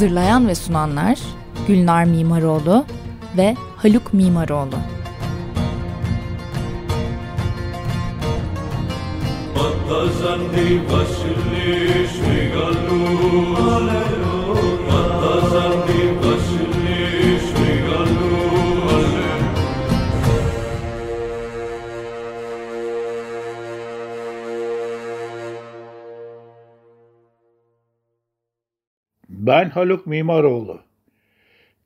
Hazırlayan ve sunanlar Gülnar Mimaroğlu ve Haluk Mimaroğlu. Vasili Shrigalu Ben Haluk Mimaroğlu.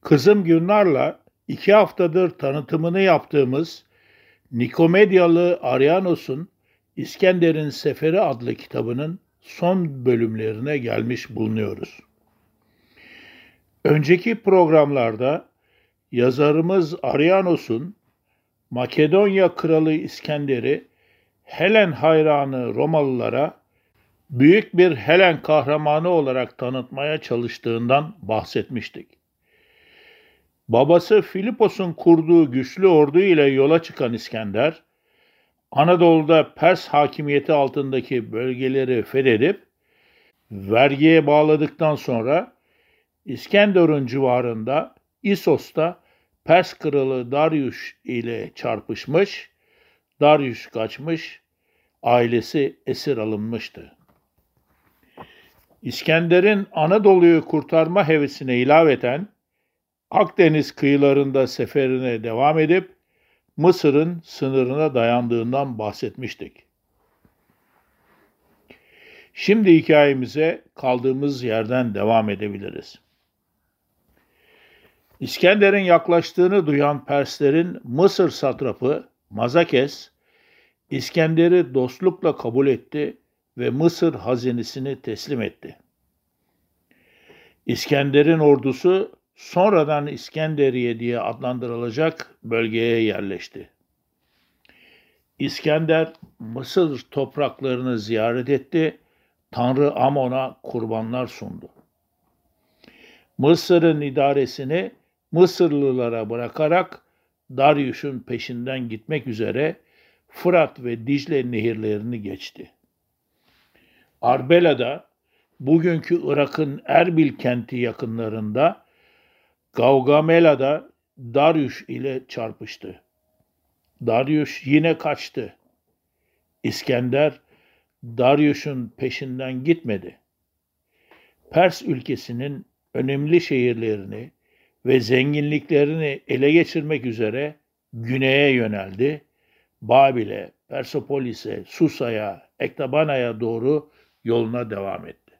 Kızım Gülnar'la iki haftadır tanıtımını yaptığımız Nikomedyalı Arianos'un İskender'in Seferi adlı kitabının son bölümlerine gelmiş bulunuyoruz. Önceki programlarda yazarımız Arianos'un Makedonya Kralı İskender'i Helen hayranı Romalılara büyük bir Helen kahramanı olarak tanıtmaya çalıştığından bahsetmiştik. Babası Filipos'un kurduğu güçlü ordu ile yola çıkan İskender, Anadolu'da Pers hakimiyeti altındaki bölgeleri fethedip, vergiye bağladıktan sonra İskenderun civarında İsos'ta Pers kralı Darius ile çarpışmış, Darius kaçmış, ailesi esir alınmıştı. İskender'in Anadolu'yu kurtarma hevesine ilaveten Akdeniz kıyılarında seferine devam edip Mısır'ın sınırına dayandığından bahsetmiştik. Şimdi hikayemize kaldığımız yerden devam edebiliriz. İskender'in yaklaştığını duyan Perslerin Mısır satrapı Mazakes, İskender'i dostlukla kabul etti ve Mısır hazinesini teslim etti. İskender'in ordusu sonradan İskenderiye diye adlandırılacak bölgeye yerleşti. İskender Mısır topraklarını ziyaret etti, Tanrı Amon'a kurbanlar sundu. Mısır'ın idaresini Mısırlılara bırakarak Darius'un peşinden gitmek üzere Fırat ve Dicle nehirlerini geçti. Arbela'da bugünkü Irak'ın Erbil kenti yakınlarında Gaugamela'da Darius ile çarpıştı. Darius yine kaçtı. İskender Darius'un peşinden gitmedi. Pers ülkesinin önemli şehirlerini ve zenginliklerini ele geçirmek üzere güneye yöneldi. Babil'e, Persepolis'e, Susa'ya, Ektabana'ya doğru yoluna devam etti.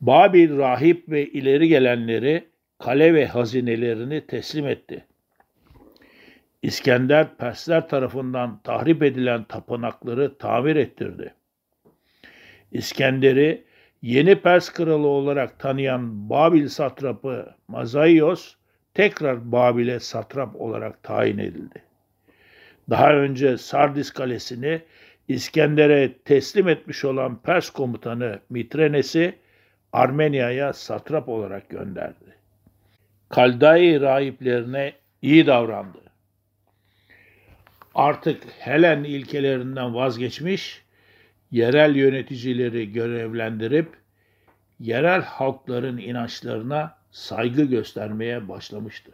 Babil rahip ve ileri gelenleri kale ve hazinelerini teslim etti. İskender Persler tarafından tahrip edilen tapınakları tamir ettirdi. İskender'i yeni Pers kralı olarak tanıyan Babil satrapı Mazaios tekrar Babil'e satrap olarak tayin edildi. Daha önce Sardis kalesini İskender'e teslim etmiş olan Pers komutanı Mitrenes'i Armenia'ya satrap olarak gönderdi. Kaldai rahiplerine iyi davrandı. Artık Helen ilkelerinden vazgeçmiş, yerel yöneticileri görevlendirip yerel halkların inançlarına saygı göstermeye başlamıştı.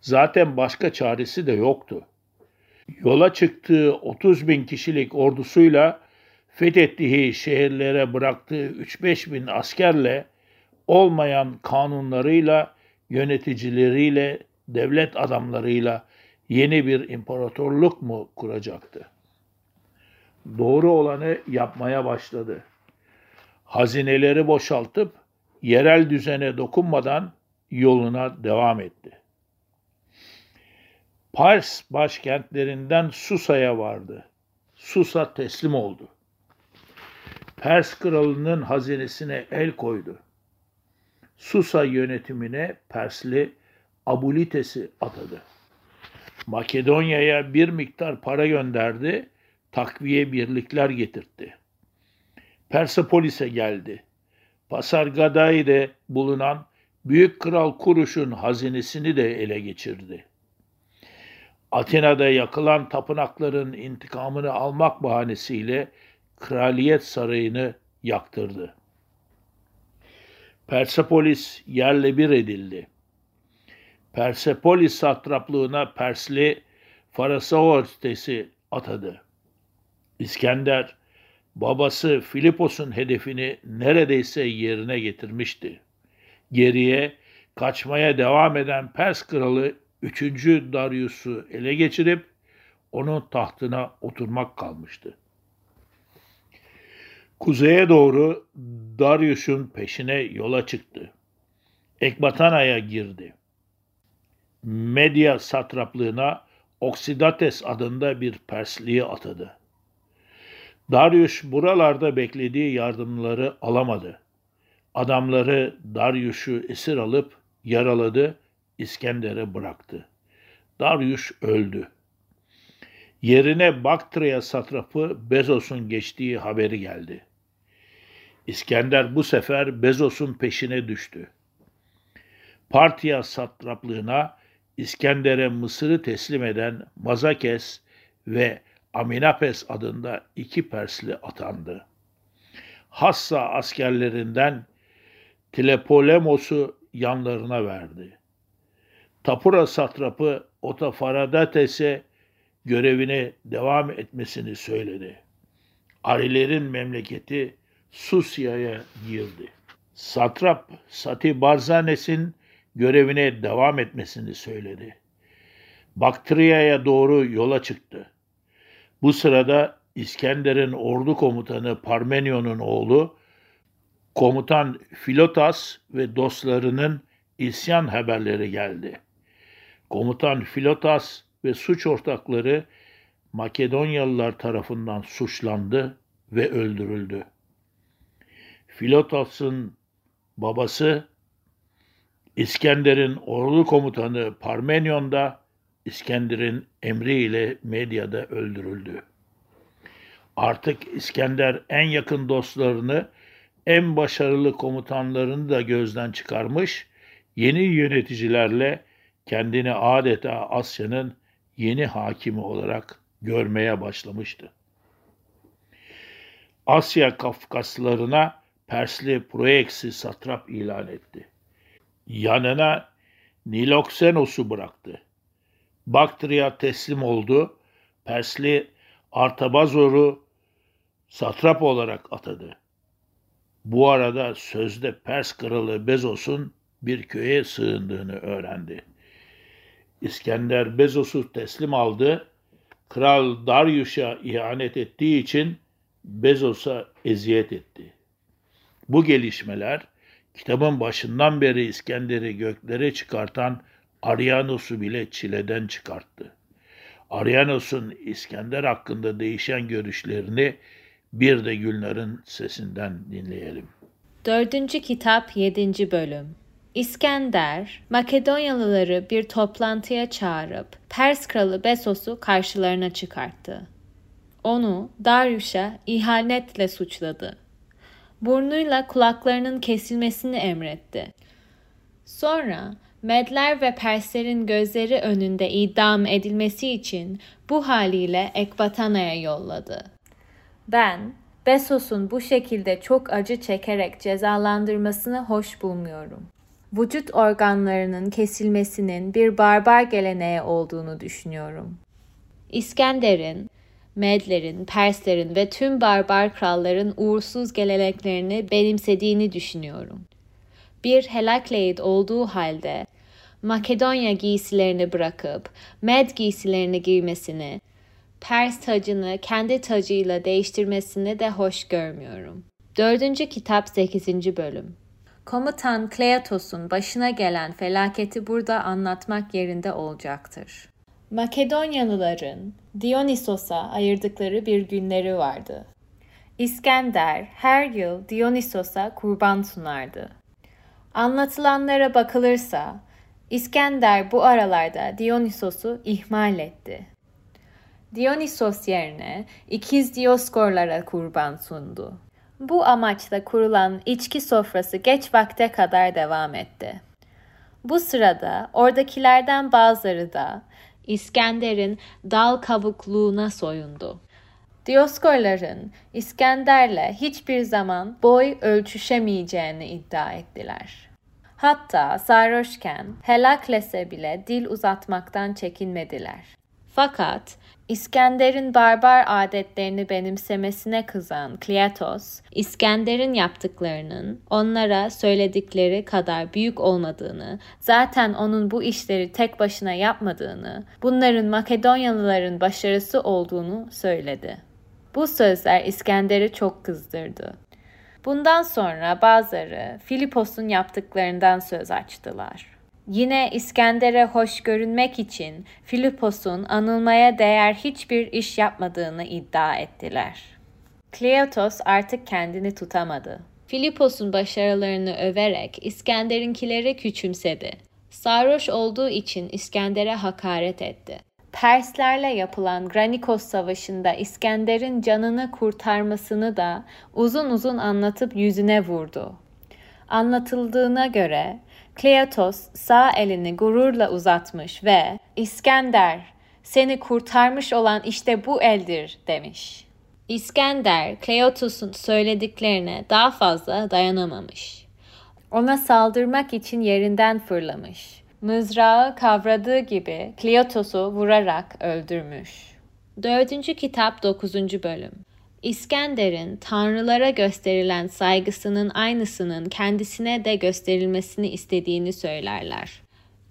Zaten başka çaresi de yoktu yola çıktığı 30 bin kişilik ordusuyla fethettiği şehirlere bıraktığı 3-5 bin askerle olmayan kanunlarıyla, yöneticileriyle, devlet adamlarıyla yeni bir imparatorluk mu kuracaktı? Doğru olanı yapmaya başladı. Hazineleri boşaltıp yerel düzene dokunmadan yoluna devam etti. Pars başkentlerinden Susa'ya vardı. Susa teslim oldu. Pers kralının hazinesine el koydu. Susa yönetimine Persli Abulites'i atadı. Makedonya'ya bir miktar para gönderdi, takviye birlikler getirtti. Persepolis'e geldi. Pasargadai'de bulunan Büyük Kral Kuruş'un hazinesini de ele geçirdi. Atina'da yakılan tapınakların intikamını almak bahanesiyle kraliyet sarayını yaktırdı. Persepolis yerle bir edildi. Persepolis satraplığına Persli Farasaortes'i atadı. İskender, babası Filipos'un hedefini neredeyse yerine getirmişti. Geriye kaçmaya devam eden Pers kralı 3. Darius'u ele geçirip onun tahtına oturmak kalmıştı. Kuzeye doğru Darius'un peşine yola çıktı. Ekbatana'ya girdi. Medya satraplığına Oksidates adında bir Persliği atadı. Darius buralarda beklediği yardımları alamadı. Adamları Darius'u esir alıp yaraladı, İskender'e bıraktı. Darius öldü. Yerine Baktria satrapı Bezos'un geçtiği haberi geldi. İskender bu sefer Bezos'un peşine düştü. Partya satraplığına İskender'e Mısır'ı teslim eden Mazakes ve Aminapes adında iki Persli atandı. Hassa askerlerinden Tlepolemos'u yanlarına verdi. Tapura satrapı Otafaradetes'e görevine devam etmesini söyledi. Arilerin memleketi Susya'ya girdi. Satrap Sati Barzanes'in görevine devam etmesini söyledi. Baktriya'ya doğru yola çıktı. Bu sırada İskender'in ordu komutanı Parmenion'un oğlu komutan Filotas ve dostlarının isyan haberleri geldi. Komutan Filotas ve suç ortakları Makedonyalılar tarafından suçlandı ve öldürüldü. Filotas'ın babası İskender'in ordu komutanı Parmenyon da İskender'in emriyle medyada öldürüldü. Artık İskender en yakın dostlarını, en başarılı komutanlarını da gözden çıkarmış, yeni yöneticilerle kendini adeta Asya'nın yeni hakimi olarak görmeye başlamıştı. Asya Kafkaslarına Persli Proeksi satrap ilan etti. Yanına Niloksenos'u bıraktı. Baktria teslim oldu. Persli Artabazor'u satrap olarak atadı. Bu arada sözde Pers kralı Bezos'un bir köye sığındığını öğrendi. İskender Bezos'u teslim aldı. Kral Darius'a ihanet ettiği için Bezos'a eziyet etti. Bu gelişmeler kitabın başından beri İskender'i göklere çıkartan Arianos'u bile çileden çıkarttı. Arianos'un İskender hakkında değişen görüşlerini bir de Gülnar'ın sesinden dinleyelim. Dördüncü kitap yedinci bölüm İskender, Makedonyalıları bir toplantıya çağırıp Pers kralı Besos'u karşılarına çıkarttı. Onu Darius'a ihanetle suçladı. Burnuyla kulaklarının kesilmesini emretti. Sonra Medler ve Perslerin gözleri önünde idam edilmesi için bu haliyle Ekbatana'ya yolladı. Ben, Besos'un bu şekilde çok acı çekerek cezalandırmasını hoş bulmuyorum vücut organlarının kesilmesinin bir barbar geleneği olduğunu düşünüyorum. İskender'in, Medlerin, Perslerin ve tüm barbar kralların uğursuz geleneklerini benimsediğini düşünüyorum. Bir Herakleid olduğu halde Makedonya giysilerini bırakıp Med giysilerini giymesini, Pers tacını kendi tacıyla değiştirmesini de hoş görmüyorum. Dördüncü kitap 8. bölüm Komutan Kleatos'un başına gelen felaketi burada anlatmak yerinde olacaktır. Makedonyalıların Dionysos'a ayırdıkları bir günleri vardı. İskender her yıl Dionysos'a kurban sunardı. Anlatılanlara bakılırsa İskender bu aralarda Dionysos'u ihmal etti. Dionysos yerine ikiz Dioskorlara kurban sundu. Bu amaçla kurulan içki sofrası geç vakte kadar devam etti. Bu sırada oradakilerden bazıları da İskender'in dal kabukluğuna soyundu. Dioskorların İskender'le hiçbir zaman boy ölçüşemeyeceğini iddia ettiler. Hatta sarhoşken Helakles'e bile dil uzatmaktan çekinmediler. Fakat İskender'in barbar adetlerini benimsemesine kızan Kleatos, İskender'in yaptıklarının onlara söyledikleri kadar büyük olmadığını, zaten onun bu işleri tek başına yapmadığını, bunların Makedonyalıların başarısı olduğunu söyledi. Bu sözler İskender'i çok kızdırdı. Bundan sonra bazıları Filipos'un yaptıklarından söz açtılar. Yine İskender'e hoş görünmek için Filipos'un anılmaya değer hiçbir iş yapmadığını iddia ettiler. Kleotos artık kendini tutamadı. Filipos'un başarılarını överek İskender'inkileri küçümsedi. Sarhoş olduğu için İskender'e hakaret etti. Perslerle yapılan Granikos Savaşı'nda İskender'in canını kurtarmasını da uzun uzun anlatıp yüzüne vurdu. Anlatıldığına göre Kleatos sağ elini gururla uzatmış ve İskender seni kurtarmış olan işte bu eldir demiş. İskender Kleotos'un söylediklerine daha fazla dayanamamış. Ona saldırmak için yerinden fırlamış. Mızrağı kavradığı gibi Kleotos'u vurarak öldürmüş. Dördüncü kitap 9. bölüm İskender'in tanrılara gösterilen saygısının aynısının kendisine de gösterilmesini istediğini söylerler.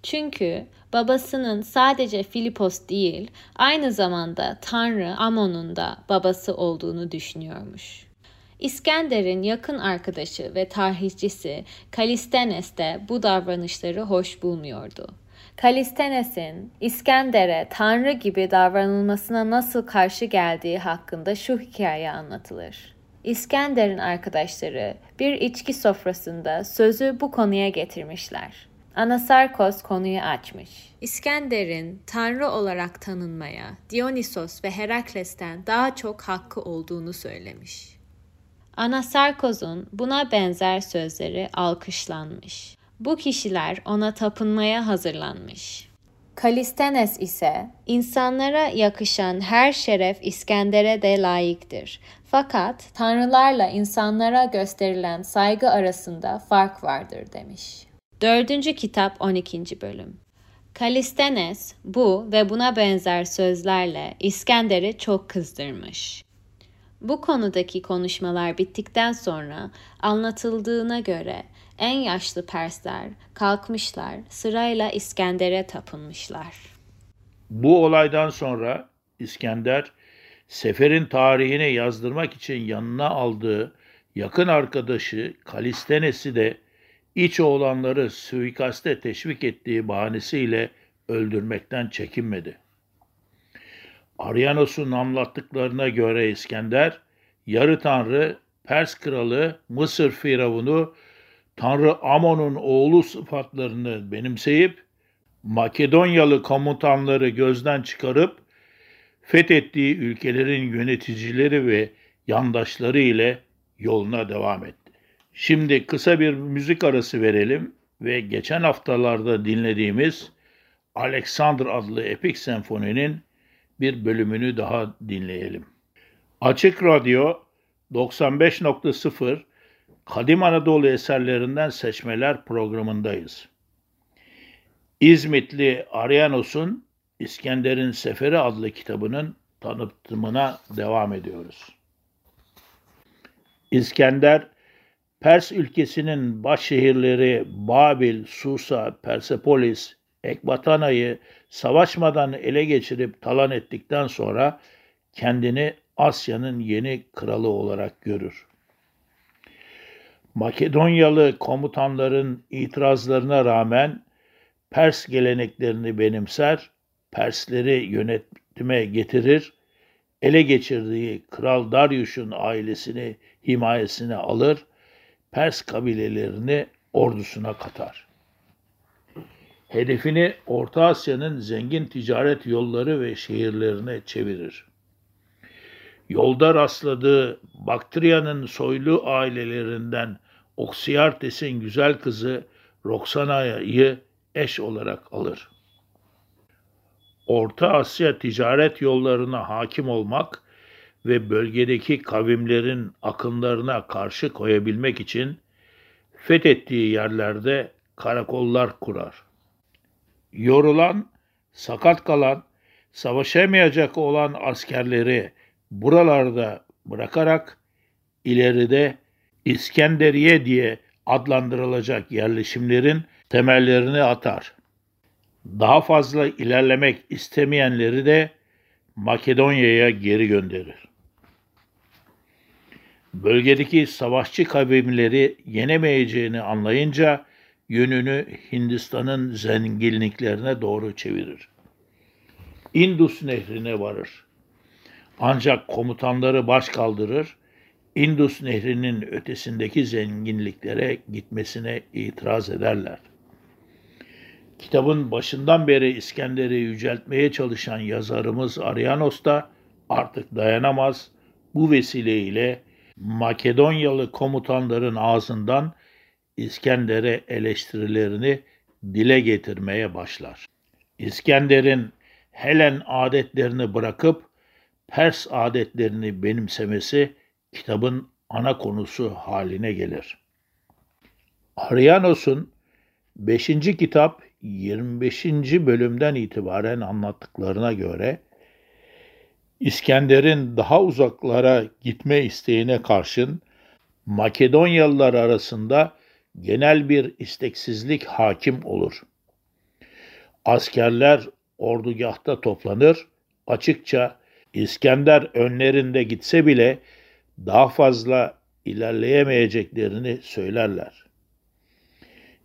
Çünkü babasının sadece Filipos değil, aynı zamanda Tanrı Amon'un da babası olduğunu düşünüyormuş. İskender'in yakın arkadaşı ve tarihçisi Kalistenes de bu davranışları hoş bulmuyordu. Kalistenes'in İskender'e Tanrı gibi davranılmasına nasıl karşı geldiği hakkında şu hikaye anlatılır. İskender'in arkadaşları bir içki sofrasında sözü bu konuya getirmişler. Anasarkos konuyu açmış. İskender'in tanrı olarak tanınmaya Dionysos ve Herakles'ten daha çok hakkı olduğunu söylemiş. Anasarkos'un buna benzer sözleri alkışlanmış. Bu kişiler ona tapınmaya hazırlanmış. Kalistenes ise insanlara yakışan her şeref İskender'e de layıktır. Fakat tanrılarla insanlara gösterilen saygı arasında fark vardır demiş. Dördüncü kitap 12. bölüm Kalistenes bu ve buna benzer sözlerle İskender'i çok kızdırmış. Bu konudaki konuşmalar bittikten sonra anlatıldığına göre en yaşlı Persler kalkmışlar sırayla İskender'e tapınmışlar. Bu olaydan sonra İskender seferin tarihine yazdırmak için yanına aldığı yakın arkadaşı Kalistenes'i de iç oğlanları suikaste teşvik ettiği bahanesiyle öldürmekten çekinmedi. Arianos'un anlattıklarına göre İskender, yarı tanrı, Pers kralı, Mısır firavunu Tanrı Amon'un oğlu sıfatlarını benimseyip Makedonyalı komutanları gözden çıkarıp fethettiği ülkelerin yöneticileri ve yandaşları ile yoluna devam etti. Şimdi kısa bir müzik arası verelim ve geçen haftalarda dinlediğimiz Alexander adlı epik senfoninin bir bölümünü daha dinleyelim. Açık Radyo 95.0 Kadim Anadolu eserlerinden seçmeler programındayız. İzmitli Arianos'un İskender'in Seferi adlı kitabının tanıtımına devam ediyoruz. İskender, Pers ülkesinin baş şehirleri Babil, Susa, Persepolis, Ekbatana'yı savaşmadan ele geçirip talan ettikten sonra kendini Asya'nın yeni kralı olarak görür. Makedonyalı komutanların itirazlarına rağmen Pers geleneklerini benimser, Persleri yönetime getirir, ele geçirdiği Kral Darius'un ailesini himayesine alır, Pers kabilelerini ordusuna katar. Hedefini Orta Asya'nın zengin ticaret yolları ve şehirlerine çevirir. Yolda rastladığı Baktriya'nın soylu ailelerinden Oksiyartes'in güzel kızı Roxana'yı eş olarak alır. Orta Asya ticaret yollarına hakim olmak ve bölgedeki kavimlerin akınlarına karşı koyabilmek için fethettiği yerlerde karakollar kurar. Yorulan, sakat kalan, savaşamayacak olan askerleri buralarda bırakarak ileride İskenderiye diye adlandırılacak yerleşimlerin temellerini atar. Daha fazla ilerlemek istemeyenleri de Makedonya'ya geri gönderir. Bölgedeki savaşçı kavimleri yenemeyeceğini anlayınca yönünü Hindistan'ın zenginliklerine doğru çevirir. Indus nehrine varır. Ancak komutanları baş kaldırır, Indus nehrinin ötesindeki zenginliklere gitmesine itiraz ederler. Kitabın başından beri İskender'i yüceltmeye çalışan yazarımız Arianos da artık dayanamaz. Bu vesileyle Makedonyalı komutanların ağzından İskender'e eleştirilerini dile getirmeye başlar. İskender'in Helen adetlerini bırakıp Pers adetlerini benimsemesi kitabın ana konusu haline gelir. Arianos'un 5. kitap 25. bölümden itibaren anlattıklarına göre İskender'in daha uzaklara gitme isteğine karşın Makedonyalılar arasında genel bir isteksizlik hakim olur. Askerler ordugahta toplanır, açıkça İskender önlerinde gitse bile daha fazla ilerleyemeyeceklerini söylerler.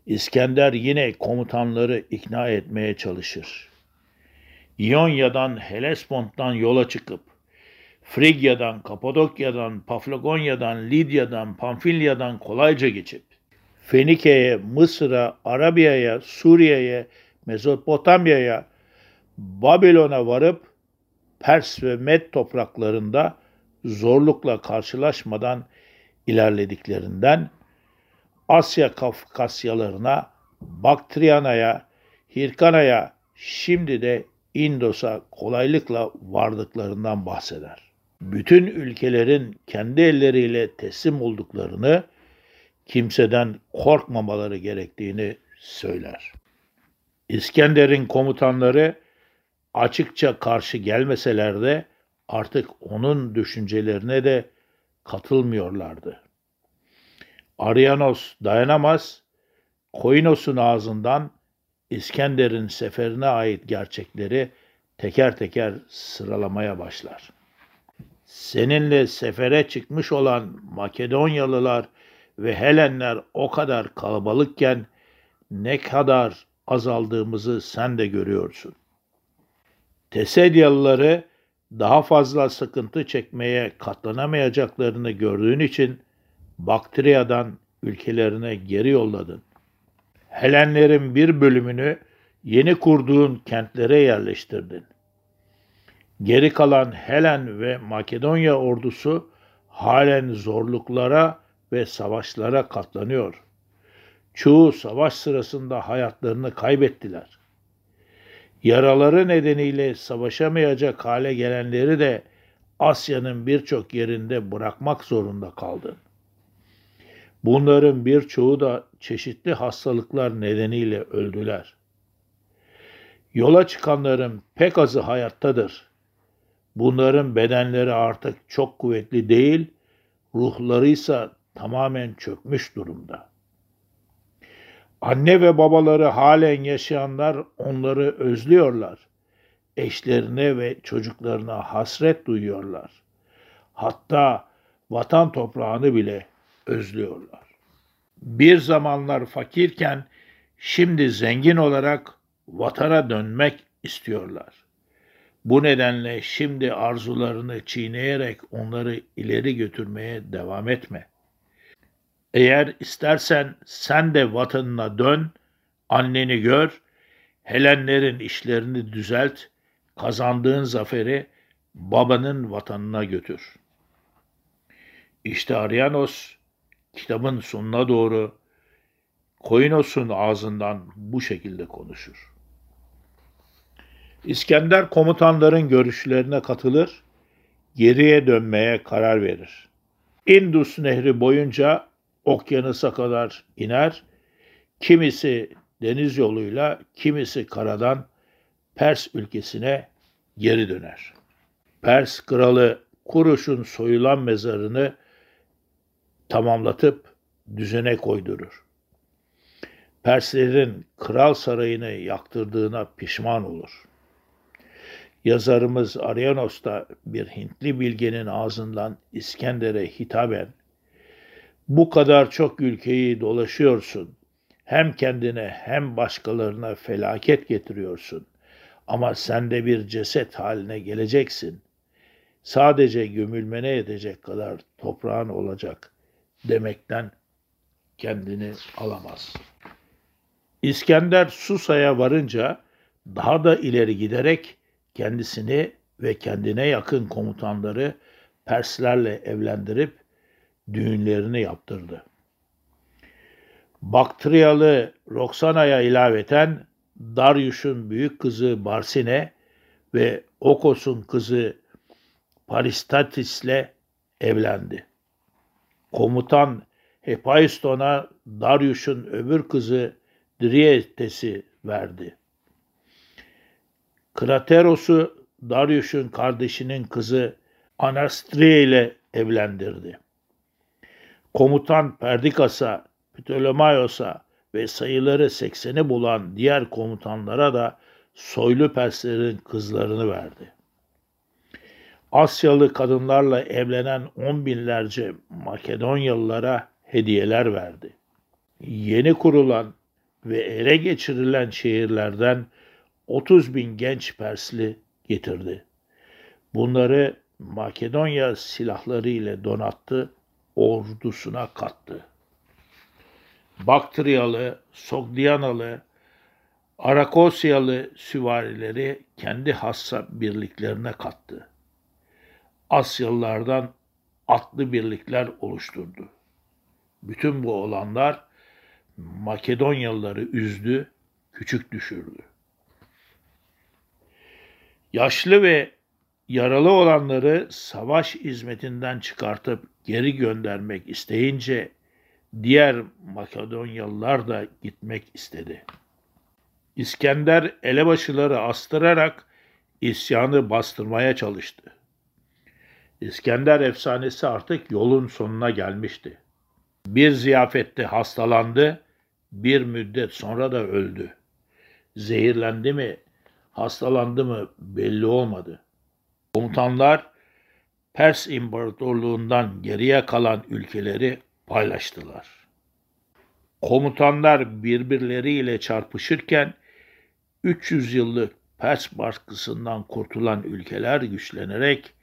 İskender yine komutanları ikna etmeye çalışır. İonya'dan Helespont'tan yola çıkıp Frigya'dan, Kapadokya'dan, Paflagonya'dan, Lidya'dan, Pamfilya'dan kolayca geçip Fenike'ye, Mısır'a, Arabiya'ya, Suriye'ye, Mezopotamya'ya, Babilon'a varıp Pers ve Med topraklarında zorlukla karşılaşmadan ilerlediklerinden Asya Kafkasyalarına, Baktriyana'ya, Hirkana'ya, şimdi de Indos'a kolaylıkla vardıklarından bahseder. Bütün ülkelerin kendi elleriyle teslim olduklarını, kimseden korkmamaları gerektiğini söyler. İskender'in komutanları açıkça karşı gelmeseler de artık onun düşüncelerine de katılmıyorlardı. Arianos dayanamaz, Koinos'un ağzından İskender'in seferine ait gerçekleri teker teker sıralamaya başlar. Seninle sefere çıkmış olan Makedonyalılar ve Helenler o kadar kalabalıkken ne kadar azaldığımızı sen de görüyorsun. Tesedyalıları daha fazla sıkıntı çekmeye katlanamayacaklarını gördüğün için Baktriya'dan ülkelerine geri yolladın. Helenlerin bir bölümünü yeni kurduğun kentlere yerleştirdin. Geri kalan Helen ve Makedonya ordusu halen zorluklara ve savaşlara katlanıyor. Çoğu savaş sırasında hayatlarını kaybettiler. Yaraları nedeniyle savaşamayacak hale gelenleri de Asya'nın birçok yerinde bırakmak zorunda kaldın. Bunların birçoğu da çeşitli hastalıklar nedeniyle öldüler. Yola çıkanların pek azı hayattadır. Bunların bedenleri artık çok kuvvetli değil, ruhları ise tamamen çökmüş durumda. Anne ve babaları halen yaşayanlar onları özlüyorlar. Eşlerine ve çocuklarına hasret duyuyorlar. Hatta vatan toprağını bile özlüyorlar. Bir zamanlar fakirken şimdi zengin olarak vatana dönmek istiyorlar. Bu nedenle şimdi arzularını çiğneyerek onları ileri götürmeye devam etme. Eğer istersen sen de vatanına dön, anneni gör, Helenlerin işlerini düzelt, kazandığın zaferi babanın vatanına götür. İşte Arianos kitabın sonuna doğru Koinos'un ağzından bu şekilde konuşur. İskender komutanların görüşlerine katılır, geriye dönmeye karar verir. Indus Nehri boyunca okyanusa kadar iner, kimisi deniz yoluyla, kimisi karadan Pers ülkesine geri döner. Pers kralı Kuruş'un soyulan mezarını tamamlatıp düzene koydurur. Perslerin kral sarayını yaktırdığına pişman olur. Yazarımız Arianos da bir Hintli bilgenin ağzından İskender'e hitaben bu kadar çok ülkeyi dolaşıyorsun. Hem kendine hem başkalarına felaket getiriyorsun. Ama sen de bir ceset haline geleceksin. Sadece gömülmene yetecek kadar toprağın olacak demekten kendini alamaz. İskender Susa'ya varınca daha da ileri giderek kendisini ve kendine yakın komutanları Perslerle evlendirip düğünlerini yaptırdı. Baktriyalı Roxana'ya ilaveten Darius'un büyük kızı Barsine ve Okos'un kızı Paristatis'le evlendi. Komutan Hephaiston'a Darius'un öbür kızı Drietes'i verdi. Krateros'u Darius'un kardeşinin kızı Anastrie ile evlendirdi. Komutan Perdikas'a, Ptolemaios'a ve sayıları sekseni bulan diğer komutanlara da soylu Perslerin kızlarını verdi. Asyalı kadınlarla evlenen on binlerce Makedonyalılara hediyeler verdi. Yeni kurulan ve ele geçirilen şehirlerden 30 bin genç Persli getirdi. Bunları Makedonya silahları ile donattı, ordusuna kattı. Baktriyalı, Sogdianalı, Arakosyalı süvarileri kendi hassa birliklerine kattı. Asyalılardan atlı birlikler oluşturdu. Bütün bu olanlar Makedonyalıları üzdü, küçük düşürdü. Yaşlı ve yaralı olanları savaş hizmetinden çıkartıp geri göndermek isteyince diğer Makedonyalılar da gitmek istedi. İskender elebaşıları astırarak isyanı bastırmaya çalıştı. İskender efsanesi artık yolun sonuna gelmişti. Bir ziyafette hastalandı, bir müddet sonra da öldü. Zehirlendi mi, hastalandı mı belli olmadı. Komutanlar Pers İmparatorluğundan geriye kalan ülkeleri paylaştılar. Komutanlar birbirleriyle çarpışırken 300 yıllık Pers baskısından kurtulan ülkeler güçlenerek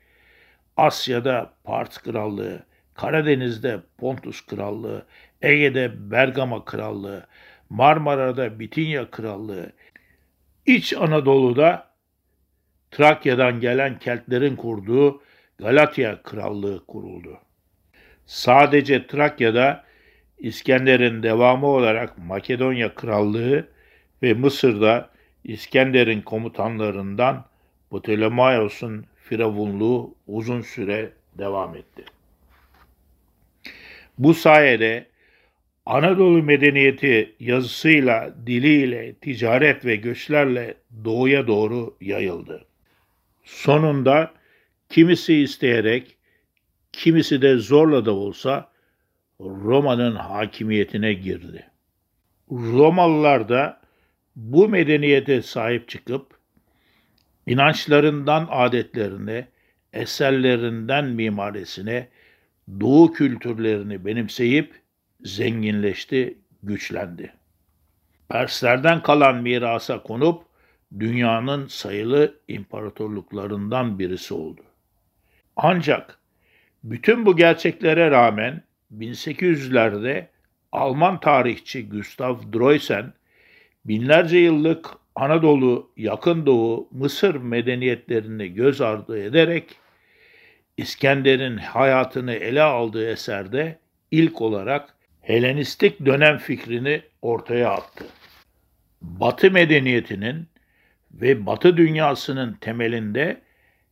Asya'da Pars Krallığı, Karadeniz'de Pontus Krallığı, Ege'de Bergama Krallığı, Marmara'da Bitinya Krallığı, İç Anadolu'da Trakya'dan gelen Keltlerin kurduğu Galatya Krallığı kuruldu. Sadece Trakya'da İskender'in devamı olarak Makedonya Krallığı ve Mısır'da İskender'in komutanlarından Ptolemaios'un firavunluğu uzun süre devam etti. Bu sayede Anadolu medeniyeti yazısıyla, diliyle, ticaret ve göçlerle doğuya doğru yayıldı. Sonunda kimisi isteyerek, kimisi de zorla da olsa Roma'nın hakimiyetine girdi. Romalılar da bu medeniyete sahip çıkıp inançlarından adetlerine, eserlerinden mimarisine, doğu kültürlerini benimseyip zenginleşti, güçlendi. Perslerden kalan mirasa konup dünyanın sayılı imparatorluklarından birisi oldu. Ancak bütün bu gerçeklere rağmen 1800'lerde Alman tarihçi Gustav Droysen binlerce yıllık Anadolu, Yakın Doğu, Mısır medeniyetlerini göz ardı ederek İskender'in hayatını ele aldığı eserde ilk olarak Helenistik dönem fikrini ortaya attı. Batı medeniyetinin ve Batı dünyasının temelinde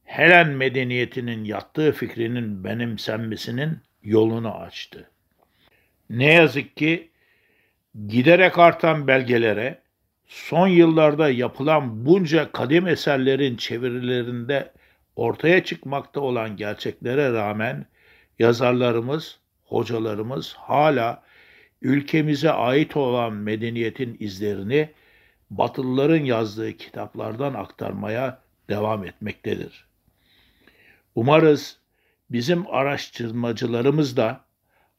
Helen medeniyetinin yattığı fikrinin benimsenmesinin yolunu açtı. Ne yazık ki giderek artan belgelere, son yıllarda yapılan bunca kadim eserlerin çevirilerinde ortaya çıkmakta olan gerçeklere rağmen yazarlarımız, hocalarımız hala ülkemize ait olan medeniyetin izlerini Batılıların yazdığı kitaplardan aktarmaya devam etmektedir. Umarız bizim araştırmacılarımız da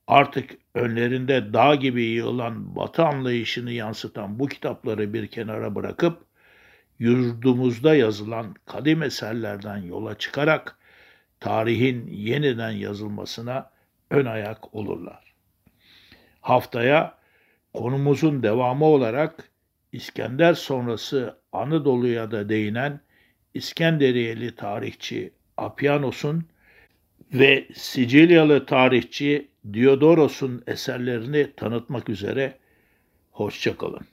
artık önlerinde dağ gibi yığılan batı anlayışını yansıtan bu kitapları bir kenara bırakıp yurdumuzda yazılan kadim eserlerden yola çıkarak tarihin yeniden yazılmasına ön ayak olurlar. Haftaya konumuzun devamı olarak İskender sonrası Anadolu'ya da değinen İskenderiyeli tarihçi Apianos'un ve Sicilyalı tarihçi Diodoros'un eserlerini tanıtmak üzere hoşçakalın.